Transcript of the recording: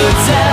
to tell.